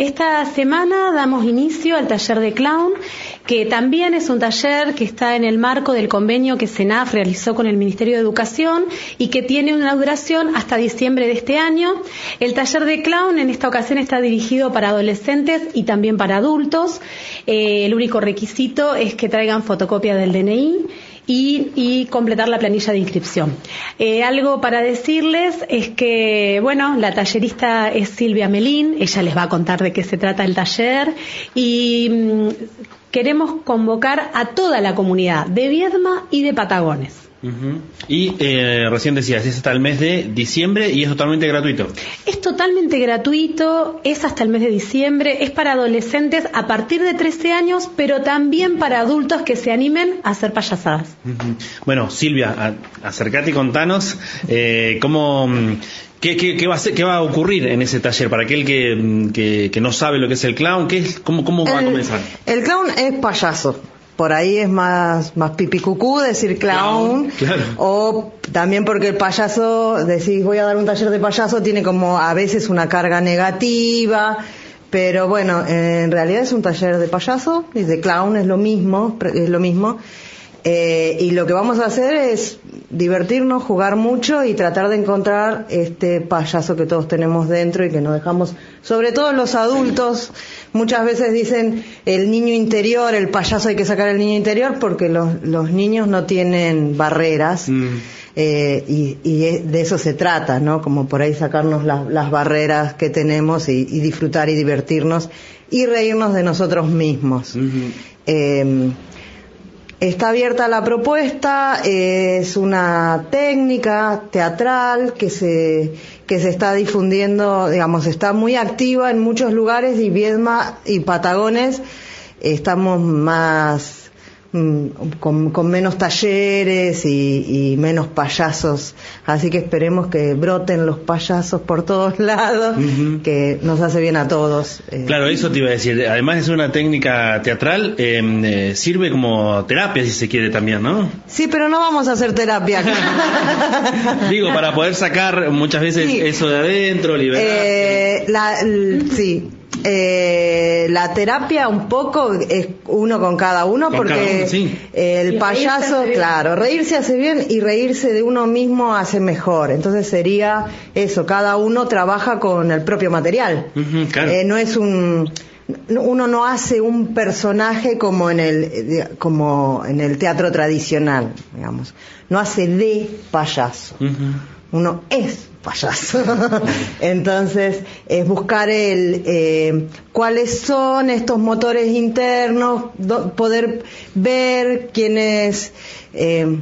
Esta semana damos inicio al taller de clown, que también es un taller que está en el marco del convenio que SENAF realizó con el Ministerio de Educación y que tiene una duración hasta diciembre de este año. El taller de clown en esta ocasión está dirigido para adolescentes y también para adultos. Eh, el único requisito es que traigan fotocopia del DNI y, completar la planilla de inscripción. Eh, algo para decirles es que, bueno, la tallerista es Silvia Melín, ella les va a contar de qué se trata el taller y mm, queremos convocar a toda la comunidad de Viedma y de Patagones. Y eh, recién decías, es hasta el mes de diciembre y es totalmente gratuito. Es totalmente gratuito, es hasta el mes de diciembre, es para adolescentes a partir de 13 años, pero también para adultos que se animen a hacer payasadas. Bueno, Silvia, acércate y contanos eh, cómo... ¿Qué, va a ¿Qué va a ocurrir en ese taller para aquel que, no sabe lo que es el clown? ¿qué es, ¿Cómo, cómo va a comenzar? El clown es payaso por ahí es más, más pipicucú decir clown, o también porque el payaso, decís voy a dar un taller de payaso, tiene como a veces una carga negativa, pero bueno, en realidad es un taller de payaso y de clown es lo mismo, es lo mismo. Eh, y lo que vamos a hacer es divertirnos, jugar mucho y tratar de encontrar este payaso que todos tenemos dentro y que nos dejamos, sobre todo los adultos, muchas veces dicen el niño interior, el payaso hay que sacar el niño interior porque los, los niños no tienen barreras. Mm. Eh, y, y, de eso se trata, ¿no? Como por ahí sacarnos las barreras que tenemos y, disfrutar y divertirnos y reírnos de nosotros mismos. Está abierta la propuesta, es una técnica teatral que se, que se está difundiendo, digamos, está muy activa en muchos lugares y Viedma y Patagones estamos más Mm, con, menos talleres y, menos payasos. Así que esperemos que broten los payasos por todos lados, que nos hace bien a todos. Eh. Claro, eso te iba a decir. Además es una técnica teatral, em, eh, sirve como terapia si se quiere también, ¿no? Sí, pero no vamos a hacer terapia. Digo, para poder sacar muchas veces eso de adentro, liberar. Eh, sí, eh, la terapia un poco es uno con cada uno porque el payaso, claro, reírse hace bien y reírse de uno mismo hace mejor. Entonces sería eso, cada uno trabaja con el propio material. Eh, no es un uno no hace un personaje como en el como en el teatro tradicional, digamos. No hace de payaso. Uno es payaso. Entonces, es buscar el eh, cuáles son estos motores internos, poder ver quiénes, eh,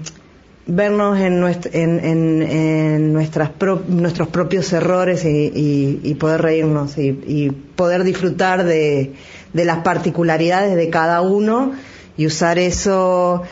vernos en, en, nuestras nuestros propios errores y, poder reírnos y, poder disfrutar de, de las particularidades de cada uno y usar eso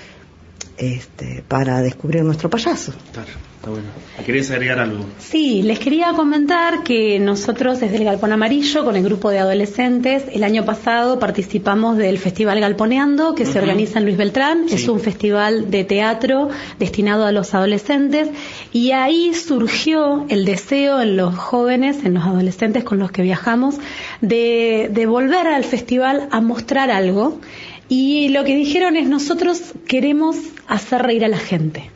este, para descubrir nuestro payaso. Claro. Bueno. ¿Querés agregar algo? Sí, les quería comentar que nosotros desde el Galpón Amarillo, con el grupo de adolescentes, el año pasado participamos del Festival Galponeando, que se organiza en Luis Beltrán. Es un festival de teatro destinado a los adolescentes. Y ahí surgió el deseo en los jóvenes, en los adolescentes con los que viajamos, de, de volver al festival a mostrar algo. Y lo que dijeron es nosotros queremos hacer reír a la gente.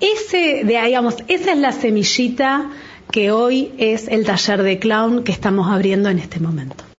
Ese, digamos, esa es la semillita que hoy es el taller de clown que estamos abriendo en este momento.